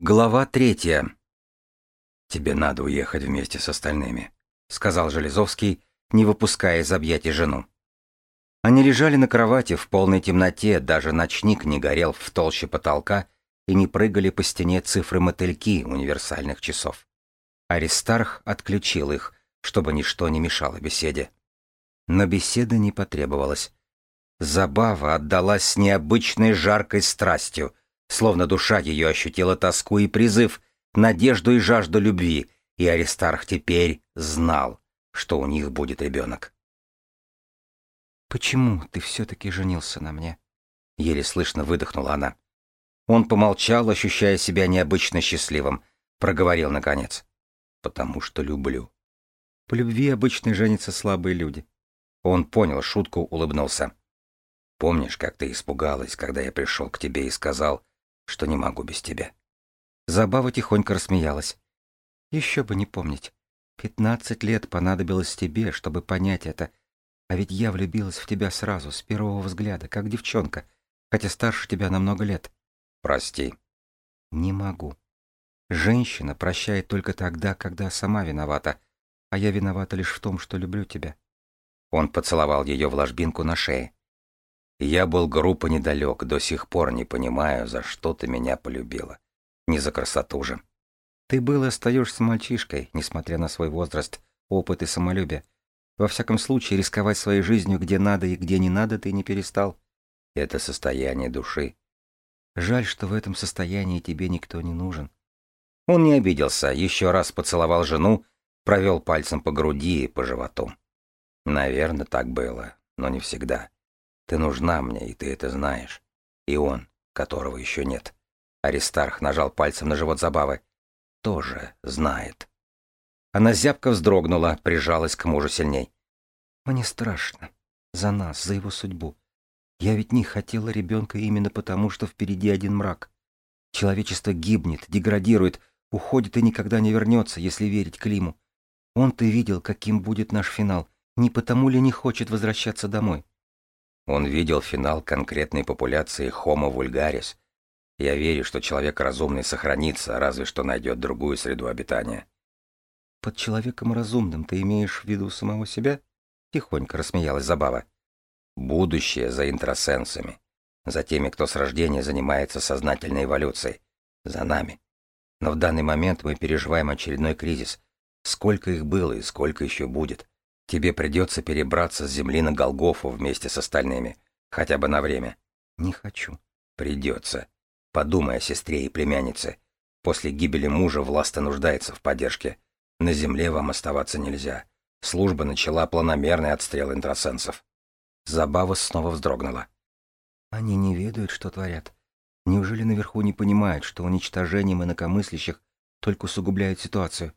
Глава третья. «Тебе надо уехать вместе с остальными», — сказал Железовский, не выпуская из объятий жену. Они лежали на кровати в полной темноте, даже ночник не горел в толще потолка и не прыгали по стене цифры-мотыльки универсальных часов. Аристарх отключил их, чтобы ничто не мешало беседе. Но беседа не потребовалась. Забава отдалась необычной жаркой страстью, словно душа ее ощутила тоску и призыв, надежду и жажду любви, и Аристарх теперь знал, что у них будет ребенок. «Почему ты все-таки женился на мне?» — еле слышно выдохнула она. Он помолчал, ощущая себя необычно счастливым, проговорил наконец. «Потому что люблю». По любви обычно женятся слабые люди. Он понял шутку, улыбнулся. «Помнишь, как ты испугалась, когда я пришел к тебе и сказал, что не могу без тебя. Забава тихонько рассмеялась. Еще бы не помнить. Пятнадцать лет понадобилось тебе, чтобы понять это. А ведь я влюбилась в тебя сразу, с первого взгляда, как девчонка, хотя старше тебя на много лет. Прости. Не могу. Женщина прощает только тогда, когда сама виновата, а я виновата лишь в том, что люблю тебя. Он поцеловал ее в ложбинку на шее. Я был группа недалек, до сих пор не понимаю, за что ты меня полюбила. Не за красоту же. Ты был и остаешься мальчишкой, несмотря на свой возраст, опыт и самолюбие. Во всяком случае, рисковать своей жизнью где надо и где не надо ты не перестал. Это состояние души. Жаль, что в этом состоянии тебе никто не нужен. Он не обиделся, еще раз поцеловал жену, провел пальцем по груди и по животу. Наверное, так было, но не всегда. Ты нужна мне, и ты это знаешь. И он, которого еще нет. Аристарх нажал пальцем на живот Забавы. Тоже знает. Она зябко вздрогнула, прижалась к мужу сильней. Мне страшно. За нас, за его судьбу. Я ведь не хотела ребенка именно потому, что впереди один мрак. Человечество гибнет, деградирует, уходит и никогда не вернется, если верить Климу. Он-то видел, каким будет наш финал. Не потому ли не хочет возвращаться домой? Он видел финал конкретной популяции Homo vulgaris. Я верю, что человек разумный сохранится, разве что найдет другую среду обитания. «Под человеком разумным ты имеешь в виду самого себя?» — тихонько рассмеялась Забава. «Будущее за интросенсами, за теми, кто с рождения занимается сознательной эволюцией, за нами. Но в данный момент мы переживаем очередной кризис. Сколько их было и сколько еще будет. Тебе придется перебраться с земли на Голгофу вместе с остальными, хотя бы на время. Не хочу. Придется. Подумай о сестре и племяннице. После гибели мужа Власта нуждается в поддержке. На земле вам оставаться нельзя. Служба начала планомерный отстрел интросенсов. Забава снова вздрогнула. Они не ведают, что творят. Неужели наверху не понимают, что уничтожением инакомыслящих только усугубляют ситуацию?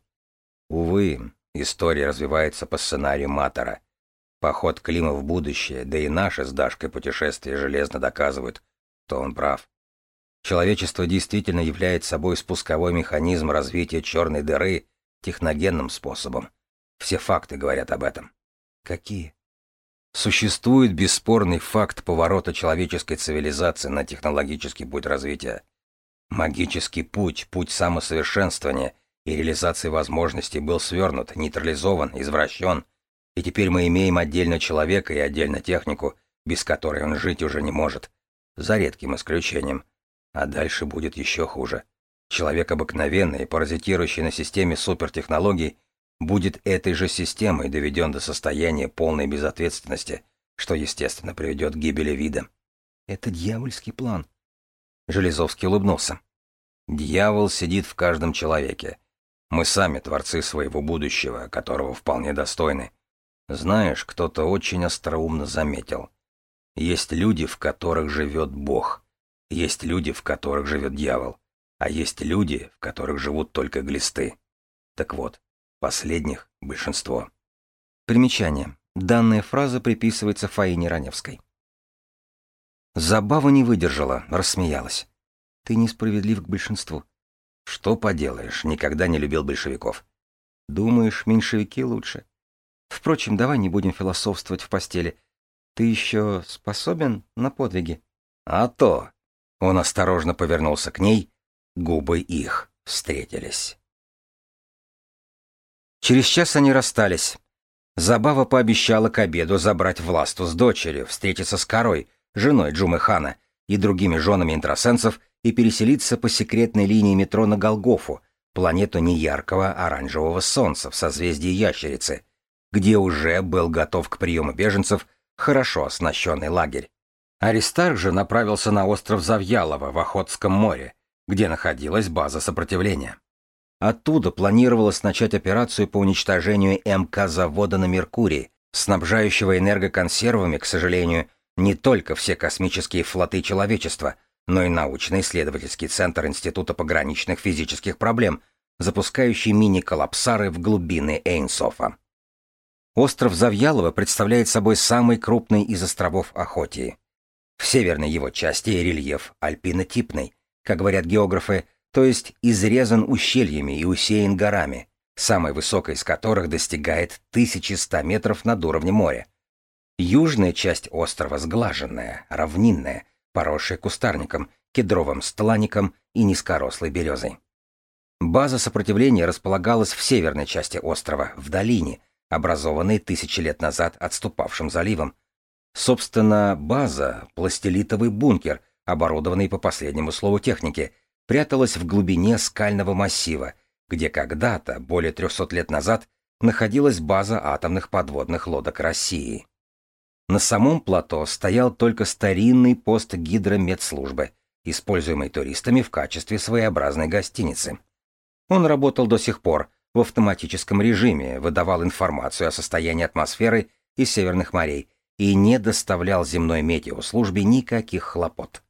Увы, История развивается по сценарию Матера. Поход Клима в будущее, да и наше с Дашкой путешествие железно доказывают, что он прав. Человечество действительно является собой спусковой механизм развития черной дыры техногенным способом. Все факты говорят об этом. Какие? Существует бесспорный факт поворота человеческой цивилизации на технологический путь развития. Магический путь, путь самосовершенствования и реализации возможностей был свернут, нейтрализован, извращен, и теперь мы имеем отдельно человека и отдельно технику, без которой он жить уже не может, за редким исключением. А дальше будет еще хуже. Человек обыкновенный, паразитирующий на системе супертехнологий, будет этой же системой доведен до состояния полной безответственности, что, естественно, приведет к гибели вида. Это дьявольский план. Железовский улыбнулся. Дьявол сидит в каждом человеке, мы сами творцы своего будущего, которого вполне достойны. Знаешь, кто-то очень остроумно заметил. Есть люди, в которых живет Бог. Есть люди, в которых живет дьявол. А есть люди, в которых живут только глисты. Так вот, последних — большинство. Примечание. Данная фраза приписывается Фаине Раневской. Забава не выдержала, рассмеялась. Ты несправедлив к большинству. Что поделаешь, никогда не любил большевиков. Думаешь, меньшевики лучше? Впрочем, давай не будем философствовать в постели. Ты еще способен на подвиги? А то. Он осторожно повернулся к ней, Губы их встретились. Через час они расстались. Забава пообещала к обеду забрать Власту с дочерью, встретиться с Корой, женой Джумы Хана, и другими женами интросенсов и переселиться по секретной линии метро на Голгофу, планету неяркого оранжевого солнца в созвездии Ящерицы, где уже был готов к приему беженцев хорошо оснащенный лагерь. Аристарх же направился на остров Завьялово в Охотском море, где находилась база сопротивления. Оттуда планировалось начать операцию по уничтожению МК-завода на Меркурии, снабжающего энергоконсервами, к сожалению, не только все космические флоты человечества, но и научно-исследовательский центр Института пограничных физических проблем, запускающий мини-коллапсары в глубины Эйнсофа. Остров Завьялово представляет собой самый крупный из островов Охотии. В северной его части рельеф альпинотипный, как говорят географы, то есть изрезан ущельями и усеян горами, самая высокая из которых достигает 1100 метров над уровнем моря. Южная часть острова сглаженная, равнинная, поросшая кустарником, кедровым стланником и низкорослой березой. База сопротивления располагалась в северной части острова, в долине, образованной тысячи лет назад отступавшим заливом. Собственно, база — пластилитовый бункер, оборудованный по последнему слову техники, пряталась в глубине скального массива, где когда-то, более 300 лет назад, находилась база атомных подводных лодок России. На самом плато стоял только старинный пост гидромедслужбы, используемый туристами в качестве своеобразной гостиницы. Он работал до сих пор в автоматическом режиме, выдавал информацию о состоянии атмосферы и северных морей и не доставлял земной метеослужбе никаких хлопот.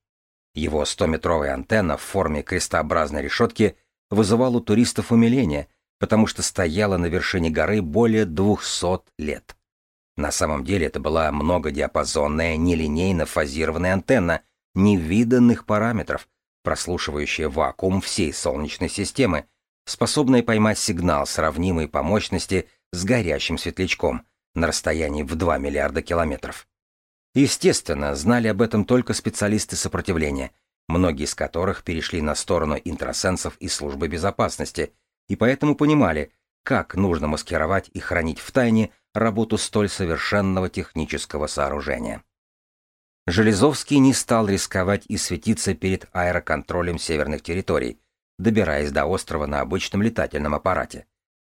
Его 100-метровая антенна в форме крестообразной решетки вызывала у туристов умиление, потому что стояла на вершине горы более 200 лет. На самом деле это была многодиапазонная, нелинейно фазированная антенна невиданных параметров, прослушивающая вакуум всей Солнечной системы, способная поймать сигнал, сравнимый по мощности с горящим светлячком на расстоянии в 2 миллиарда километров. Естественно, знали об этом только специалисты сопротивления, многие из которых перешли на сторону интросенсов и службы безопасности, и поэтому понимали, как нужно маскировать и хранить в тайне работу столь совершенного технического сооружения. Железовский не стал рисковать и светиться перед аэроконтролем северных территорий, добираясь до острова на обычном летательном аппарате.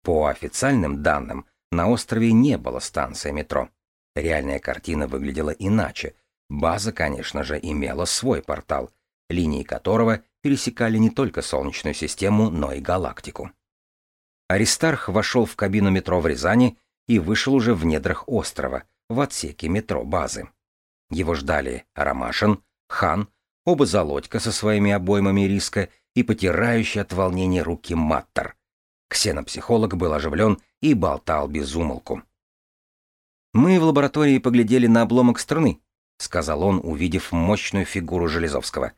По официальным данным, на острове не было станции метро. Реальная картина выглядела иначе. База, конечно же, имела свой портал, линии которого пересекали не только Солнечную систему, но и галактику. Аристарх вошел в кабину метро в Рязани и вышел уже в недрах острова, в отсеке метро базы. Его ждали Ромашин, Хан, оба Залодька со своими обоймами риска и потирающий от волнения руки Маттер. Ксенопсихолог был оживлен и болтал без умолку. «Мы в лаборатории поглядели на обломок струны», — сказал он, увидев мощную фигуру Железовского.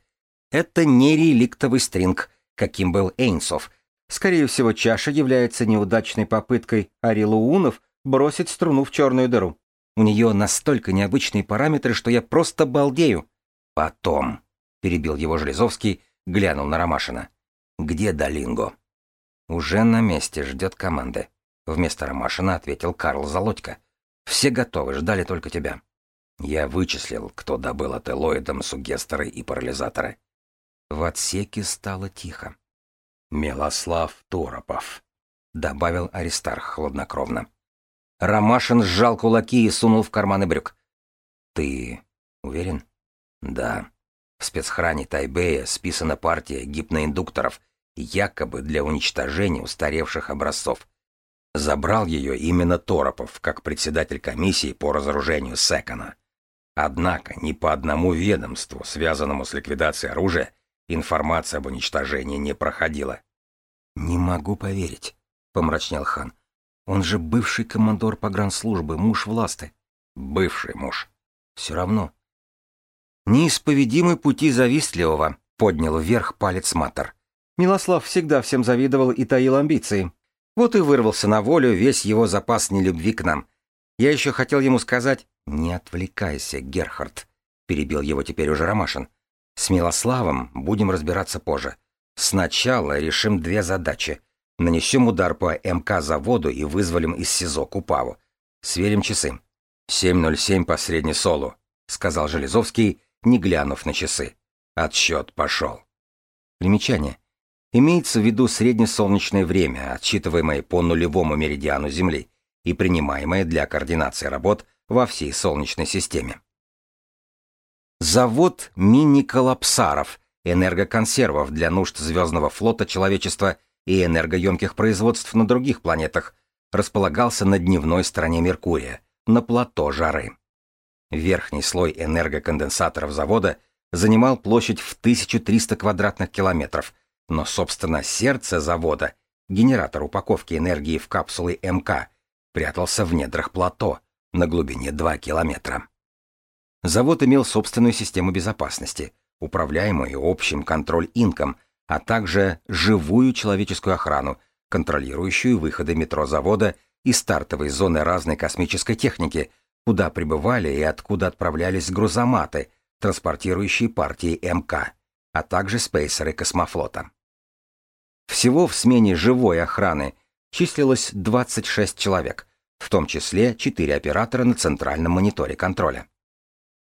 «Это не реликтовый стринг, каким был Эйнсов. Скорее всего, чаша является неудачной попыткой арилуунов бросить струну в черную дыру. У нее настолько необычные параметры, что я просто балдею». «Потом», — перебил его Железовский, глянул на Ромашина. «Где Долинго?» «Уже на месте, ждет команды», — вместо Ромашина ответил Карл Залодько. Все готовы, ждали только тебя. Я вычислил, кто добыл от Элоидом сугестеры и парализаторы. В отсеке стало тихо. «Милослав Торопов», — добавил Аристарх хладнокровно. Ромашин сжал кулаки и сунул в карманы брюк. «Ты уверен?» «Да. В спецхране Тайбэя списана партия гипноиндукторов, якобы для уничтожения устаревших образцов. Забрал ее именно Торопов, как председатель комиссии по разоружению Секона. Однако ни по одному ведомству, связанному с ликвидацией оружия, информация об уничтожении не проходила. «Не могу поверить», — помрачнел хан. «Он же бывший командор погранслужбы, муж власты». «Бывший муж. Все равно». «Неисповедимы пути завистливого», — поднял вверх палец Матер. Милослав всегда всем завидовал и таил амбиции. Вот и вырвался на волю весь его запас нелюбви к нам. Я еще хотел ему сказать «Не отвлекайся, Герхард», — перебил его теперь уже Ромашин. «С Милославом будем разбираться позже. Сначала решим две задачи. Нанесем удар по МК заводу и вызволим из СИЗО Купаву. Сверим часы. 7.07 по средней солу, сказал Железовский, не глянув на часы. Отсчет пошел. Примечание. Имеется в виду среднесолнечное время, отсчитываемое по нулевому меридиану Земли и принимаемое для координации работ во всей Солнечной системе. Завод мини-коллапсаров, энергоконсервов для нужд звездного флота человечества и энергоемких производств на других планетах располагался на дневной стороне Меркурия, на плато жары. Верхний слой энергоконденсаторов завода занимал площадь в 1300 квадратных километров, но, собственно, сердце завода, генератор упаковки энергии в капсулы МК, прятался в недрах плато на глубине 2 километра. Завод имел собственную систему безопасности, управляемую общим контроль-инком, а также живую человеческую охрану, контролирующую выходы метро завода и стартовые зоны разной космической техники, куда прибывали и откуда отправлялись грузоматы, транспортирующие партии МК, а также спейсеры космофлота. Всего в смене живой охраны числилось 26 человек, в том числе 4 оператора на центральном мониторе контроля.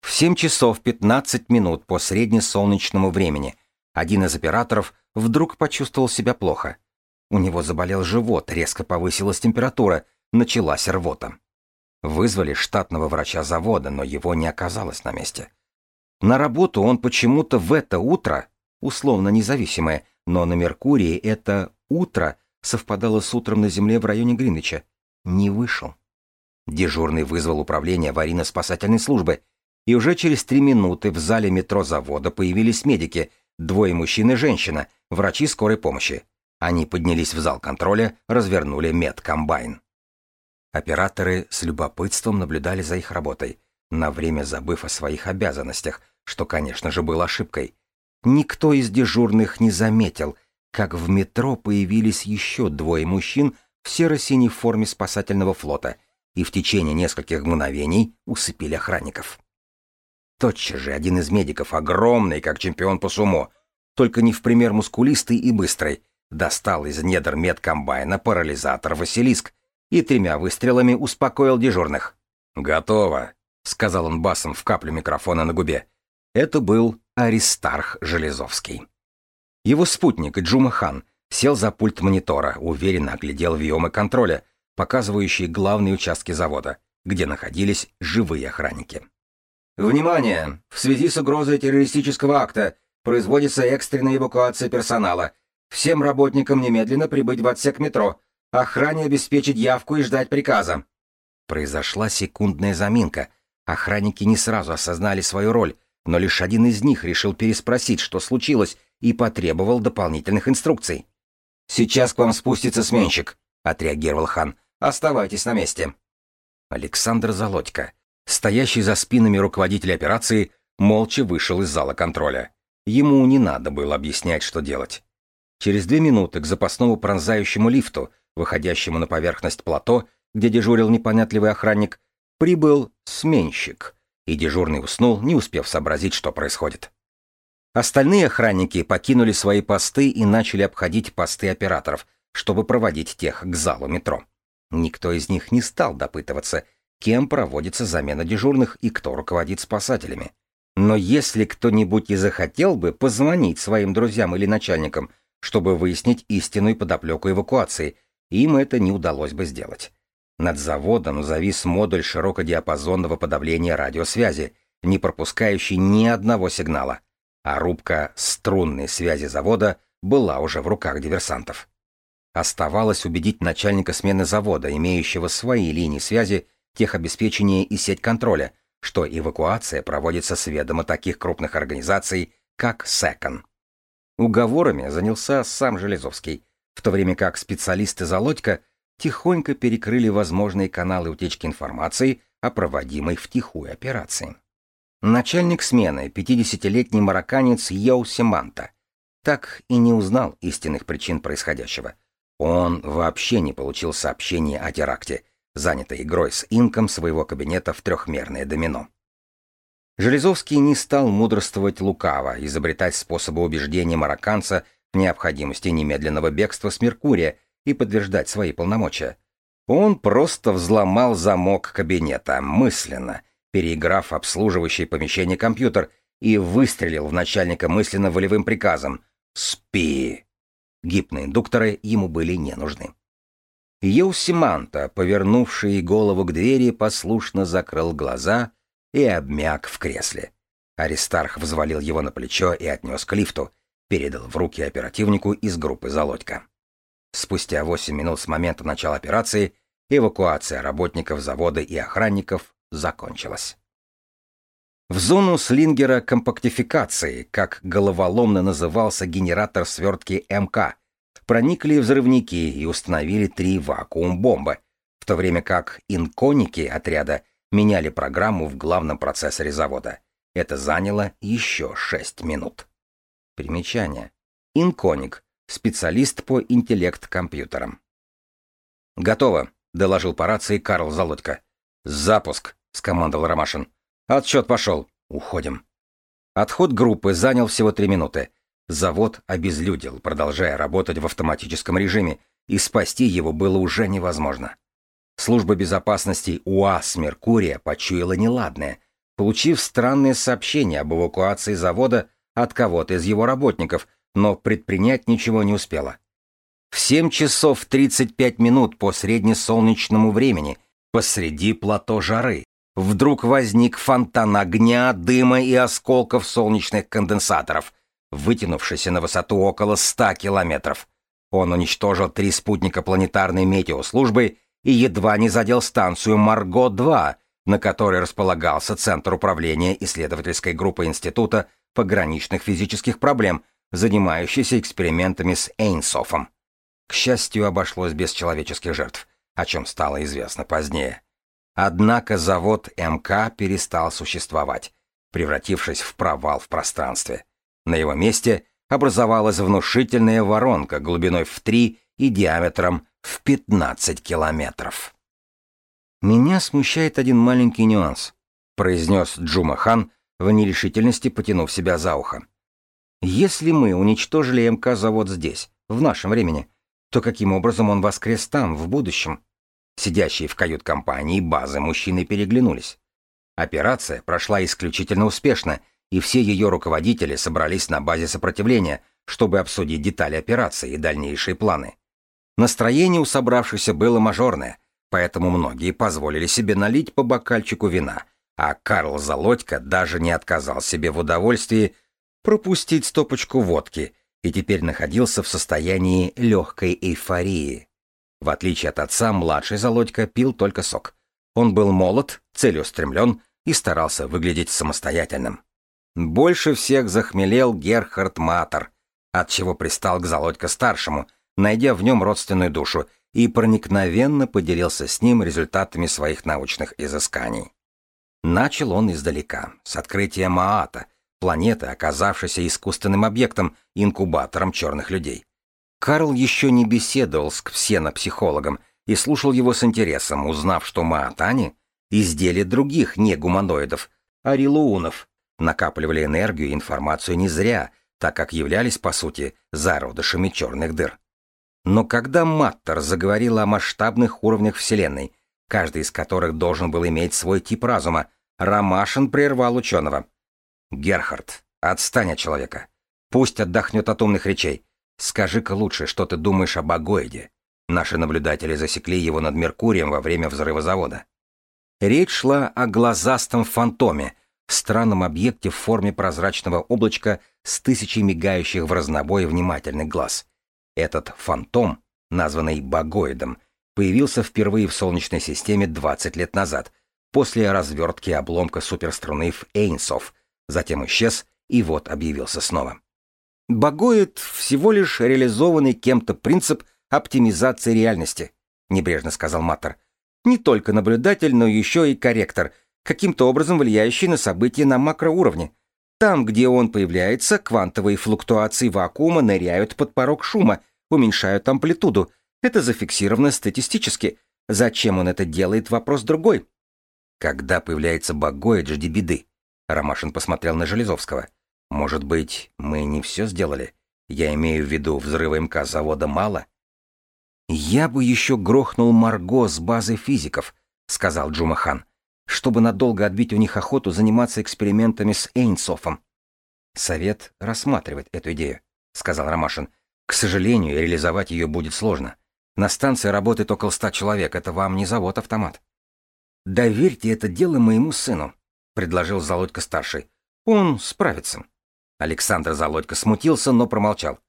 В 7 часов 15 минут по среднесолнечному времени один из операторов вдруг почувствовал себя плохо. У него заболел живот, резко повысилась температура, началась рвота. Вызвали штатного врача завода, но его не оказалось на месте. На работу он почему-то в это утро, условно независимое, но на Меркурии это утро совпадало с утром на Земле в районе Гринвича, не вышел. Дежурный вызвал управление аварийно-спасательной службы, и уже через три минуты в зале метро завода появились медики, двое мужчин и женщина, врачи скорой помощи. Они поднялись в зал контроля, развернули медкомбайн. Операторы с любопытством наблюдали за их работой, на время забыв о своих обязанностях, что, конечно же, было ошибкой. Никто из дежурных не заметил, как в метро появились еще двое мужчин в серо-синей форме спасательного флота и в течение нескольких мгновений усыпили охранников. Тотчас же один из медиков, огромный, как чемпион по сумо, только не в пример мускулистый и быстрый, достал из недр медкомбайна парализатор «Василиск» и тремя выстрелами успокоил дежурных. «Готово», — сказал он басом в каплю микрофона на губе. Это был Аристарх Железовский. Его спутник Джума Хан сел за пульт монитора, уверенно оглядел виомы контроля, показывающие главные участки завода, где находились живые охранники. Внимание! В связи с угрозой террористического акта производится экстренная эвакуация персонала. Всем работникам немедленно прибыть в отсек метро. Охране обеспечить явку и ждать приказа. Произошла секундная заминка. Охранники не сразу осознали свою роль, но лишь один из них решил переспросить, что случилось, и потребовал дополнительных инструкций. «Сейчас к вам спустится сменщик», — отреагировал хан. «Оставайтесь на месте». Александр Залодько, стоящий за спинами руководителя операции, молча вышел из зала контроля. Ему не надо было объяснять, что делать. Через две минуты к запасному пронзающему лифту, выходящему на поверхность плато, где дежурил непонятливый охранник, прибыл сменщик, и дежурный уснул, не успев сообразить, что происходит. Остальные охранники покинули свои посты и начали обходить посты операторов, чтобы проводить тех к залу метро. Никто из них не стал допытываться, кем проводится замена дежурных и кто руководит спасателями. Но если кто-нибудь и захотел бы позвонить своим друзьям или начальникам, чтобы выяснить истинную подоплеку эвакуации, им это не удалось бы сделать. Над заводом завис модуль широкодиапазонного подавления радиосвязи, не пропускающий ни одного сигнала, а рубка струнной связи завода была уже в руках диверсантов. Оставалось убедить начальника смены завода, имеющего свои линии связи, техобеспечения и сеть контроля, что эвакуация проводится с ведома таких крупных организаций, как СЭКОН. Уговорами занялся сам Железовский, в то время как специалисты Залодько тихонько перекрыли возможные каналы утечки информации о проводимой втихую операции. Начальник смены, 50-летний марокканец Йоу Семанта, так и не узнал истинных причин происходящего. Он вообще не получил сообщения о теракте, занятой игрой с инком своего кабинета в трехмерное домино. Железовский не стал мудрствовать лукаво, изобретать способы убеждения марокканца в необходимости немедленного бегства с Меркурия и подтверждать свои полномочия. Он просто взломал замок кабинета, мысленно, переиграв обслуживающее помещение компьютер, и выстрелил в начальника мысленно волевым приказом «Спи!». Гипноиндукторы ему были не нужны. Еусиманта, повернувший голову к двери, послушно закрыл глаза и обмяк в кресле. Аристарх взвалил его на плечо и отнес к лифту, передал в руки оперативнику из группы «Залодька». Спустя 8 минут с момента начала операции эвакуация работников завода и охранников закончилась. В зону слингера компактификации, как головоломно назывался генератор свертки МК, проникли взрывники и установили три вакуум-бомбы, в то время как инконики отряда меняли программу в главном процессоре завода. Это заняло еще 6 минут. Примечание. Инконик. Специалист по интеллект-компьютерам. «Готово», — доложил по рации Карл Залодько. «Запуск», — скомандовал Ромашин. Отсчет пошел. Уходим. Отход группы занял всего три минуты. Завод обезлюдил, продолжая работать в автоматическом режиме, и спасти его было уже невозможно. Служба безопасности УАЗ «Меркурия» почуяла неладное, получив странное сообщение об эвакуации завода от кого-то из его работников, но предпринять ничего не успела. В 7 часов 35 минут по среднесолнечному времени посреди плато жары вдруг возник фонтан огня, дыма и осколков солнечных конденсаторов, вытянувшийся на высоту около 100 километров. Он уничтожил три спутника планетарной метеослужбы и едва не задел станцию Марго-2, на которой располагался Центр управления исследовательской группы Института пограничных физических проблем, занимающийся экспериментами с Эйнсофом. К счастью, обошлось без человеческих жертв, о чем стало известно позднее. Однако завод МК перестал существовать, превратившись в провал в пространстве. На его месте образовалась внушительная воронка глубиной в 3 и диаметром в 15 километров. «Меня смущает один маленький нюанс», — произнес Джума Хан в нерешительности, потянув себя за ухо. «Если мы уничтожили МК-завод здесь, в нашем времени, то каким образом он воскрес там, в будущем?» Сидящие в кают-компании базы мужчины переглянулись. Операция прошла исключительно успешно, и все ее руководители собрались на базе сопротивления, чтобы обсудить детали операции и дальнейшие планы. Настроение у собравшихся было мажорное, поэтому многие позволили себе налить по бокальчику вина, а Карл Залодько даже не отказал себе в удовольствии пропустить стопочку водки и теперь находился в состоянии легкой эйфории. В отличие от отца, младший Залодько пил только сок. Он был молод, целеустремлен и старался выглядеть самостоятельным. Больше всех захмелел Герхард Матер, отчего пристал к Залодько-старшему, найдя в нем родственную душу, и проникновенно поделился с ним результатами своих научных изысканий. Начал он издалека, с открытия Маата, планеты, оказавшейся искусственным объектом, инкубатором черных людей. Карл еще не беседовал с ксенопсихологом и слушал его с интересом, узнав, что маатани — изделия других негуманоидов, арилуунов, накапливали энергию и информацию не зря, так как являлись, по сути, зародышами черных дыр. Но когда Маттер заговорил о масштабных уровнях Вселенной, каждый из которых должен был иметь свой тип разума, Ромашин прервал ученого. «Герхард, отстань от человека. Пусть отдохнет от умных речей. Скажи-ка лучше, что ты думаешь об Агоиде. Наши наблюдатели засекли его над Меркурием во время взрыва завода. Речь шла о глазастом фантоме, странном объекте в форме прозрачного облачка с тысячей мигающих в разнобой внимательных глаз. Этот фантом, названный Багоидом, появился впервые в Солнечной системе 20 лет назад, после развертки обломка суперструны в Эйнсов, затем исчез и вот объявился снова. Багоид всего лишь реализованный кем-то принцип оптимизации реальности, небрежно сказал Маттер. Не только наблюдатель, но еще и корректор, каким-то образом влияющий на события на макроуровне. Там, где он появляется, квантовые флуктуации вакуума ныряют под порог шума, уменьшают амплитуду. Это зафиксировано статистически. Зачем он это делает, вопрос другой. Когда появляется Багоид, жди беды. Ромашин посмотрел на Железовского. Может быть, мы не все сделали? Я имею в виду, взрыва МК завода мало. Я бы еще грохнул Марго с базы физиков, сказал Джумахан, чтобы надолго отбить у них охоту заниматься экспериментами с Эйнсофом. Совет рассматривает эту идею, сказал Ромашин. К сожалению, реализовать ее будет сложно. На станции работает около ста человек, это вам не завод-автомат. Доверьте это дело моему сыну, предложил Залодько-старший. Он справится. Александр Залодько смутился, но промолчал.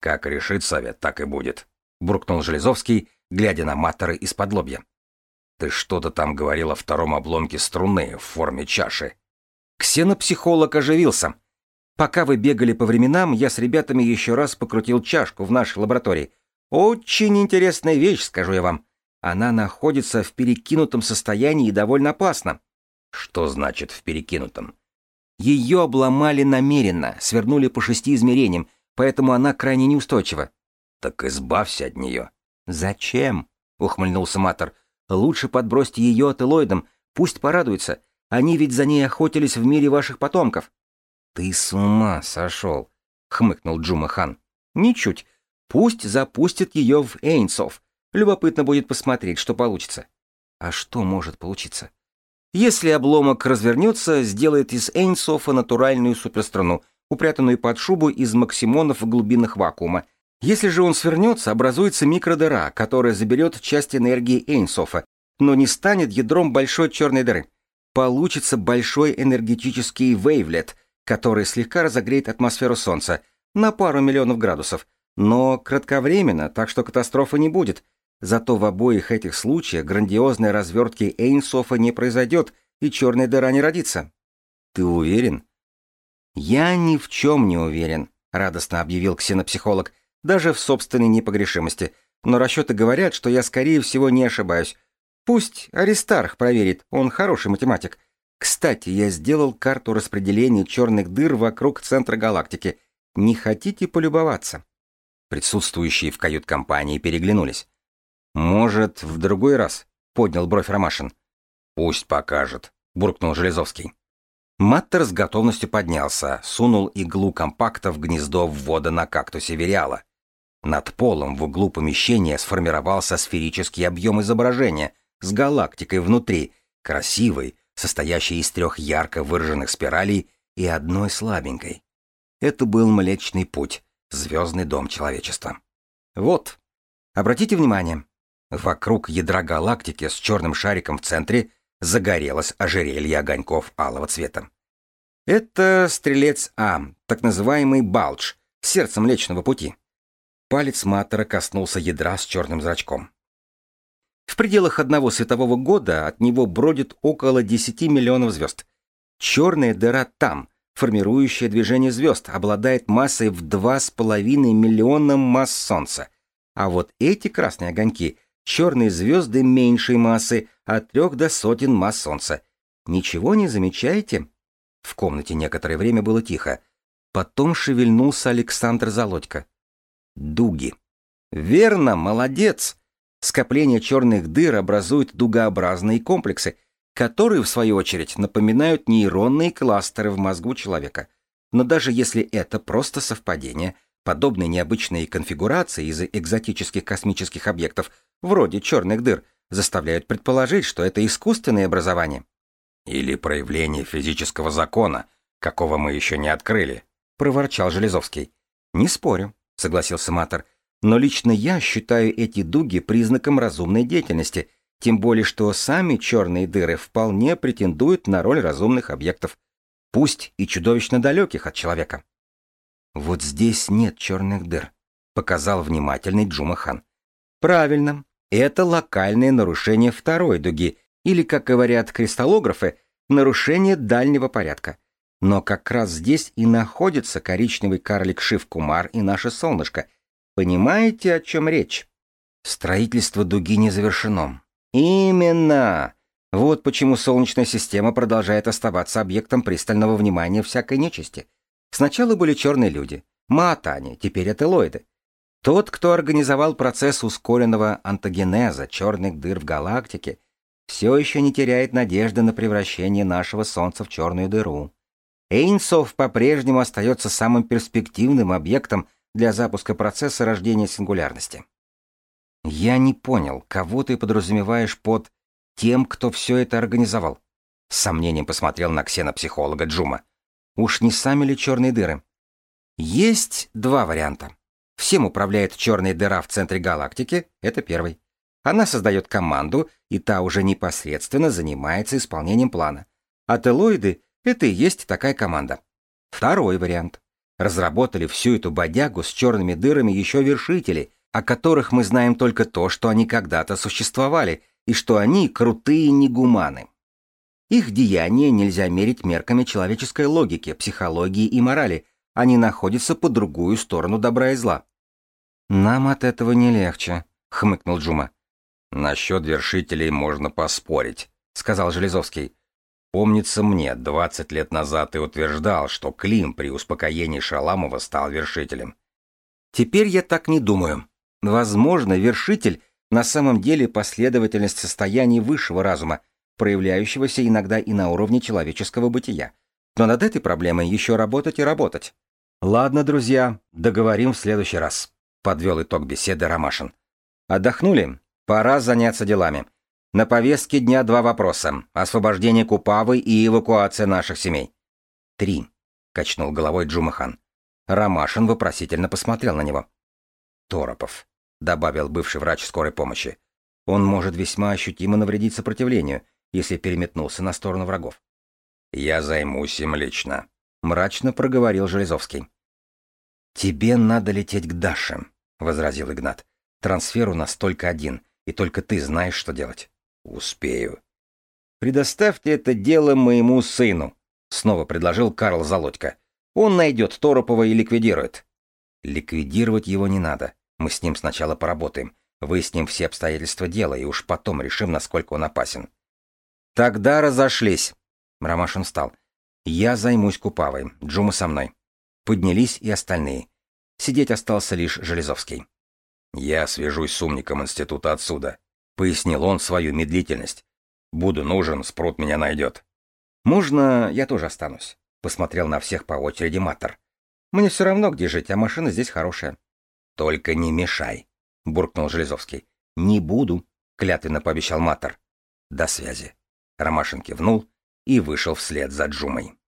Как решит совет, так и будет, буркнул Железовский, глядя на маторы из-под лобья. Ты что-то там говорил о втором обломке струны в форме чаши. Ксенопсихолог оживился. Пока вы бегали по временам, я с ребятами еще раз покрутил чашку в нашей лаборатории. Очень интересная вещь, скажу я вам. Она находится в перекинутом состоянии и довольно опасна. Что значит в перекинутом? Ее обломали намеренно, свернули по шести измерениям, поэтому она крайне неустойчива. Так избавься от нее. Зачем? ухмыльнулся Матер. Лучше подбросьте ее ателоидам, пусть порадуется. Они ведь за ней охотились в мире ваших потомков. Ты с ума сошел, хмыкнул Джума Хан. Ничуть. Пусть запустит ее в Эйнсов. Любопытно будет посмотреть, что получится. А что может получиться? Если обломок развернется, сделает из Эйнсофа натуральную суперструну, упрятанную под шубу из максимонов в глубинах вакуума. Если же он свернется, образуется микродыра, которая заберет часть энергии Эйнсофа, но не станет ядром большой черной дыры. Получится большой энергетический вейвлет, который слегка разогреет атмосферу Солнца на пару миллионов градусов, но кратковременно, так что катастрофы не будет, Зато в обоих этих случаях грандиозной развертки Эйнсофа не произойдет и черная дыра не родится. Ты уверен? Я ни в чем не уверен, радостно объявил ксенопсихолог, даже в собственной непогрешимости. Но расчеты говорят, что я, скорее всего, не ошибаюсь. Пусть Аристарх проверит, он хороший математик. Кстати, я сделал карту распределения черных дыр вокруг центра галактики. Не хотите полюбоваться? Присутствующие в кают-компании переглянулись. «Может, в другой раз?» — поднял бровь Ромашин. «Пусть покажет», — буркнул Железовский. Маттер с готовностью поднялся, сунул иглу компакта в гнездо ввода на кактусе Вериала. Над полом в углу помещения сформировался сферический объем изображения с галактикой внутри, красивой, состоящей из трех ярко выраженных спиралей и одной слабенькой. Это был Млечный Путь, звездный дом человечества. Вот, обратите внимание, Вокруг ядра галактики с черным шариком в центре загорелось ожерелье огоньков алого цвета. Это стрелец А, так называемый Балдж, сердце Млечного Пути. Палец Матера коснулся ядра с черным зрачком. В пределах одного светового года от него бродит около 10 миллионов звезд. Черная дыра там, формирующая движение звезд, обладает массой в 2,5 миллиона масс Солнца. А вот эти красные огоньки — черные звезды меньшей массы, от трех до сотен масс Солнца. Ничего не замечаете? В комнате некоторое время было тихо. Потом шевельнулся Александр Залодько. Дуги. Верно, молодец. Скопление черных дыр образует дугообразные комплексы, которые, в свою очередь, напоминают нейронные кластеры в мозгу человека. Но даже если это просто совпадение, подобные необычные конфигурации из экзотических космических объектов вроде черных дыр, заставляют предположить, что это искусственное образование. Или проявление физического закона, какого мы еще не открыли, проворчал Железовский. Не спорю, согласился Матер, но лично я считаю эти дуги признаком разумной деятельности, тем более что сами черные дыры вполне претендуют на роль разумных объектов, пусть и чудовищно далеких от человека. Вот здесь нет черных дыр, показал внимательный Джумахан. Правильно, это локальное нарушение второй дуги, или, как говорят кристаллографы, нарушение дальнего порядка. Но как раз здесь и находится коричневый карлик Шив-Кумар и наше солнышко. Понимаете, о чем речь? Строительство дуги не завершено. Именно! Вот почему Солнечная система продолжает оставаться объектом пристального внимания всякой нечисти. Сначала были черные люди, маатани, теперь это лоиды. Тот, кто организовал процесс ускоренного антогенеза черных дыр в галактике, все еще не теряет надежды на превращение нашего Солнца в черную дыру. Эйнсов по-прежнему остается самым перспективным объектом для запуска процесса рождения сингулярности. Я не понял, кого ты подразумеваешь под тем, кто все это организовал. С сомнением посмотрел на ксенопсихолога Джума. Уж не сами ли черные дыры? Есть два варианта. Всем управляет черная дыра в центре галактики, это первый. Она создает команду, и та уже непосредственно занимается исполнением плана. А телоиды — это и есть такая команда. Второй вариант. Разработали всю эту бодягу с черными дырами еще вершители, о которых мы знаем только то, что они когда-то существовали, и что они крутые негуманы. Их деяния нельзя мерить мерками человеческой логики, психологии и морали, они находятся по другую сторону добра и зла. «Нам от этого не легче», — хмыкнул Джума. «Насчет вершителей можно поспорить», — сказал Железовский. «Помнится мне, двадцать лет назад ты утверждал, что Клим при успокоении Шаламова стал вершителем». «Теперь я так не думаю. Возможно, вершитель на самом деле последовательность состояний высшего разума, проявляющегося иногда и на уровне человеческого бытия. Но над этой проблемой еще работать и работать. Ладно, друзья, договорим в следующий раз. Подвел итог беседы Ромашин. Отдохнули? Пора заняться делами. На повестке дня два вопроса. Освобождение Купавы и эвакуация наших семей. Три. Качнул головой Джумахан. Ромашин вопросительно посмотрел на него. Торопов. — добавил бывший врач скорой помощи. «Он может весьма ощутимо навредить сопротивлению, если переметнулся на сторону врагов». «Я займусь им лично», — мрачно проговорил Железовский. «Тебе надо лететь к Даше», — возразил Игнат. «Трансфер у нас только один, и только ты знаешь, что делать». «Успею». «Предоставьте это дело моему сыну», — снова предложил Карл Залодько. «Он найдет Торопова и ликвидирует». «Ликвидировать его не надо. Мы с ним сначала поработаем, выясним все обстоятельства дела и уж потом решим, насколько он опасен. Тогда разошлись. Ромашин встал. Я займусь Купавой, Джума со мной. Поднялись и остальные. Сидеть остался лишь Железовский. Я свяжусь с умником института отсюда, пояснил он свою медлительность. Буду нужен, спрут меня найдет. Можно я тоже останусь? Посмотрел на всех по очереди Маттер. Мне все равно, где жить, а машина здесь хорошая. «Только не мешай», — буркнул Железовский. «Не буду», — клятвенно пообещал Матер. «До связи». Ромашин кивнул и вышел вслед за Джумой.